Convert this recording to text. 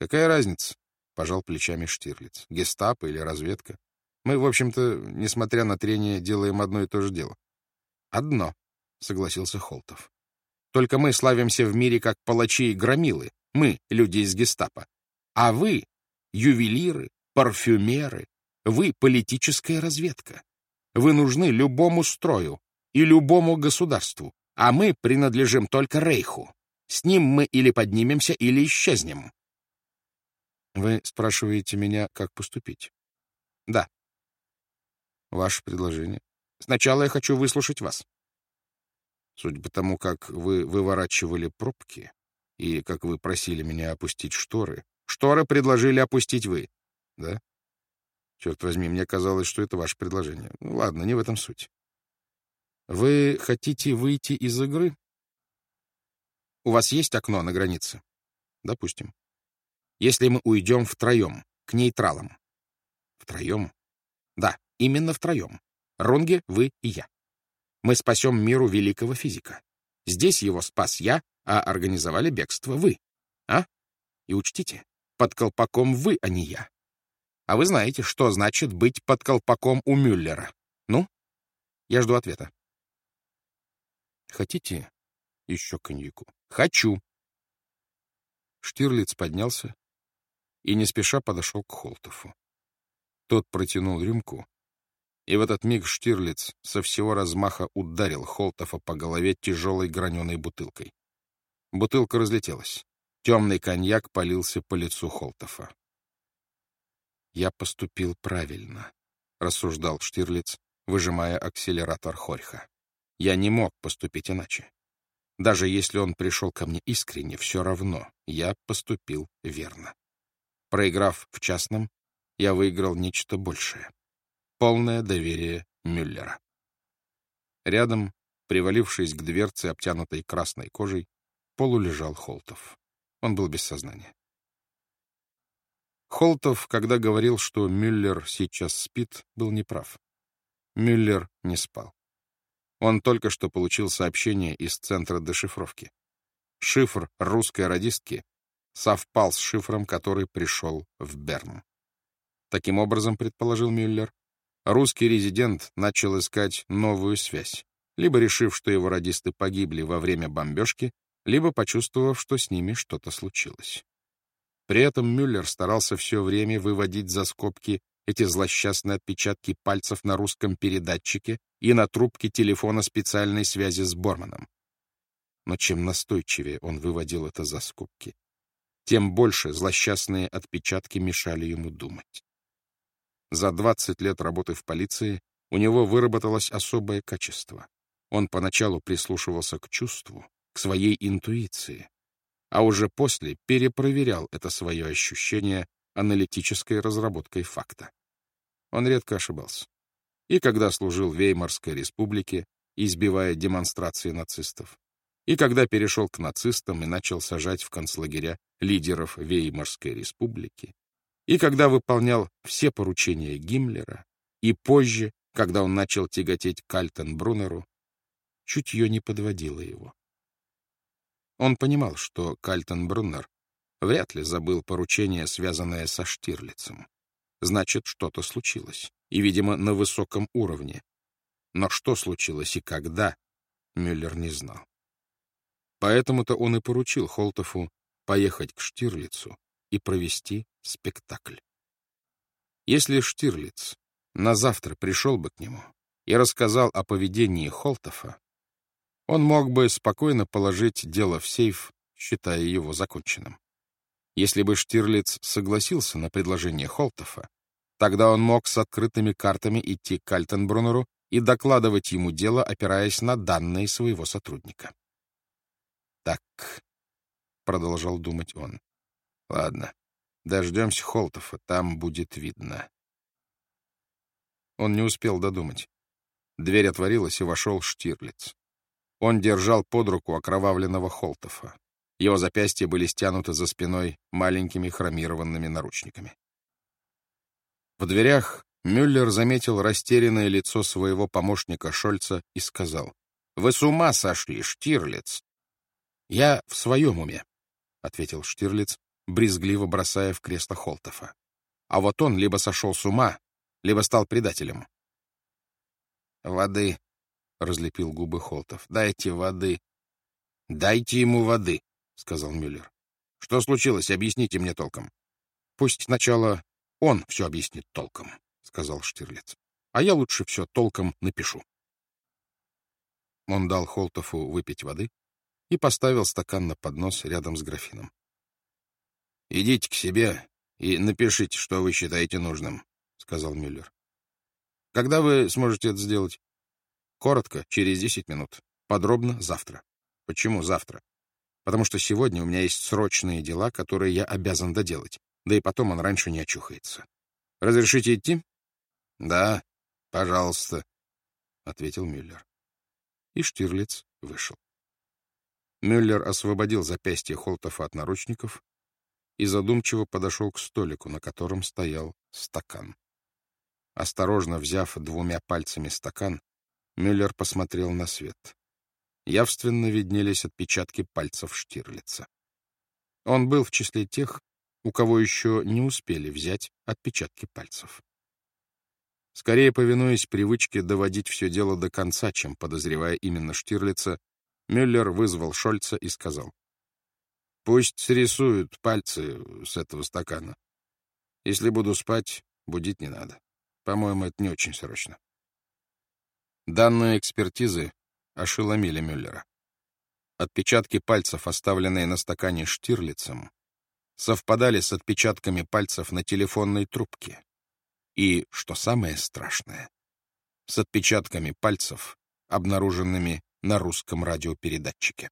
Какая разница? — пожал плечами Штирлиц. Гестапо или разведка? Мы, в общем-то, несмотря на трение, делаем одно и то же дело. Одно, — согласился Холтов. Только мы славимся в мире как палачи и громилы. Мы — люди из гестапо. А вы — ювелиры, парфюмеры. Вы — политическая разведка. Вы нужны любому строю и любому государству, а мы принадлежим только Рейху. С ним мы или поднимемся, или исчезнем. Вы спрашиваете меня, как поступить? Да. Ваше предложение. Сначала я хочу выслушать вас. Судя по тому, как вы выворачивали пробки и как вы просили меня опустить шторы, шторы предложили опустить вы, да? Черт возьми, мне казалось, что это ваше предложение. Ну, ладно, не в этом суть. Вы хотите выйти из игры? У вас есть окно на границе? Допустим. Если мы уйдем втроем, к нейтралам. Втроем? Да, именно втроем. Рунге, вы и я. Мы спасем миру великого физика. Здесь его спас я, а организовали бегство вы. А? И учтите, под колпаком вы, а не я. А вы знаете, что значит быть под колпаком у Мюллера. Ну, я жду ответа. Хотите еще коньяку? Хочу. Штирлиц поднялся и не спеша подошел к Холтову. Тот протянул рюмку, и в этот миг Штирлиц со всего размаха ударил Холтова по голове тяжелой граненой бутылкой. Бутылка разлетелась. Темный коньяк полился по лицу Холтова. «Я поступил правильно», — рассуждал Штирлиц, выжимая акселератор Хорьха. «Я не мог поступить иначе. Даже если он пришел ко мне искренне, все равно я поступил верно. Проиграв в частном, я выиграл нечто большее. Полное доверие Мюллера. Рядом, привалившись к дверце, обтянутой красной кожей, полулежал Холтов. Он был без сознания. Холтов, когда говорил, что Мюллер сейчас спит, был неправ. Мюллер не спал. Он только что получил сообщение из центра дешифровки. Шифр русской радистки совпал с шифром, который пришел в Берн. Таким образом, предположил Мюллер, русский резидент начал искать новую связь, либо решив, что его радисты погибли во время бомбежки, либо почувствовав, что с ними что-то случилось. При этом Мюллер старался все время выводить за скобки эти злосчастные отпечатки пальцев на русском передатчике и на трубке телефона специальной связи с Борманом. Но чем настойчивее он выводил это за скобки, тем больше злосчастные отпечатки мешали ему думать. За 20 лет работы в полиции у него выработалось особое качество. Он поначалу прислушивался к чувству, к своей интуиции, а уже после перепроверял это свое ощущение аналитической разработкой факта. Он редко ошибался. И когда служил Веймарской республике, избивая демонстрации нацистов, и когда перешел к нацистам и начал сажать в концлагеря лидеров Веймарской республики, и когда выполнял все поручения Гиммлера, и позже, когда он начал тяготеть к Альтенбруннеру, чутье не подводило его. Он понимал, что Кальтенбруннер вряд ли забыл поручение, связанное со Штирлицем. Значит, что-то случилось, и, видимо, на высоком уровне. Но что случилось и когда, Мюллер не знал. Поэтому-то он и поручил Холтофу поехать к Штирлицу и провести спектакль. Если Штирлиц на завтра пришел бы к нему и рассказал о поведении Холтофа, он мог бы спокойно положить дело в сейф, считая его законченным. Если бы Штирлиц согласился на предложение Холтофа, тогда он мог с открытыми картами идти к Альтенбруннеру и докладывать ему дело, опираясь на данные своего сотрудника. «Так», — продолжал думать он, — «ладно, дождемся Холтофа, там будет видно». Он не успел додумать. Дверь отворилась, и вошел Штирлиц. Он держал под руку окровавленного Холтофа. Его запястья были стянуты за спиной маленькими хромированными наручниками. В дверях Мюллер заметил растерянное лицо своего помощника Шольца и сказал, «Вы с ума сошли, Штирлиц!» «Я в своем уме», — ответил Штирлиц, брезгливо бросая в кресло Холтофа. А вот он либо сошел с ума, либо стал предателем. «Воды», — разлепил губы Холтов. «Дайте воды». «Дайте ему воды», — сказал Мюллер. «Что случилось? Объясните мне толком». «Пусть сначала он все объяснит толком», — сказал Штирлиц. «А я лучше все толком напишу». Он дал Холтову выпить воды и поставил стакан на поднос рядом с графином. «Идите к себе и напишите, что вы считаете нужным», — сказал Мюллер. «Когда вы сможете это сделать?» «Коротко, через десять минут. Подробно завтра». «Почему завтра?» «Потому что сегодня у меня есть срочные дела, которые я обязан доделать, да и потом он раньше не очухается. Разрешите идти?» «Да, пожалуйста», — ответил Мюллер и Штирлиц вышел. Мюллер освободил запястье Холтофа от наручников и задумчиво подошел к столику, на котором стоял стакан. Осторожно взяв двумя пальцами стакан, Мюллер посмотрел на свет. Явственно виднелись отпечатки пальцев Штирлица. Он был в числе тех, у кого еще не успели взять отпечатки пальцев. Скорее повинуясь привычке доводить все дело до конца, чем подозревая именно Штирлица, Мюллер вызвал Шольца и сказал. «Пусть срисуют пальцы с этого стакана. Если буду спать, будить не надо. По-моему, это не очень срочно». Данные экспертизы ошеломили Мюллера. Отпечатки пальцев, оставленные на стакане Штирлицем, совпадали с отпечатками пальцев на телефонной трубке и, что самое страшное, с отпечатками пальцев, обнаруженными на русском радиопередатчике.